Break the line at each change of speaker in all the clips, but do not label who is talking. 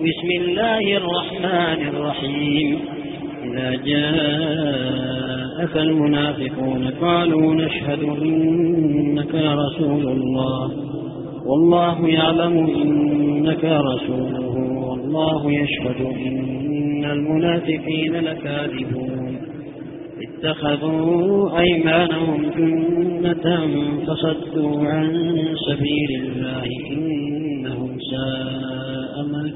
بسم الله الرحمن الرحيم. إذا جاءك المنافقون قالوا نشهد إنك رسول الله. والله يعلم إنك رسوله. والله يشهد إن المنافقين لكاذبون. اتخذوا أيمانهم جنة فصدوا عن سبيل الله.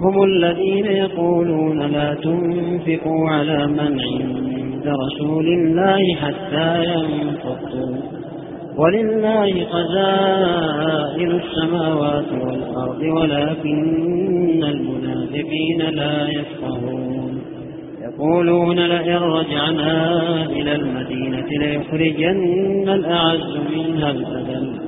هم الذين يقولون لا تنفقوا على من عند رسول الله حتى ينفقوا. ولله خزائن السماوات والأرض ولكن المنافقين لا يفقهون. يقولون لئن رجعنا إلى المدينة ليخرجن الأعز منها الأذل.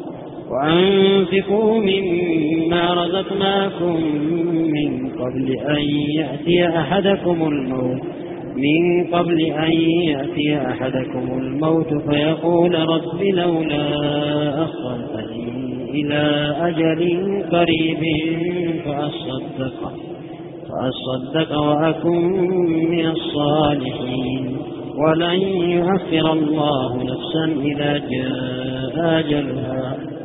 وأنفقوا مما رزقناكم من قبل أن يأتي أحدكم الموت. من قبل أن يأتي أحدكم الموت فيقول رب لولا أخرتني إلى أجل قريب فأصدق فأصدق وأكن من الصالحين. ولن يؤخر الله نفسا إذا جاء أجلها.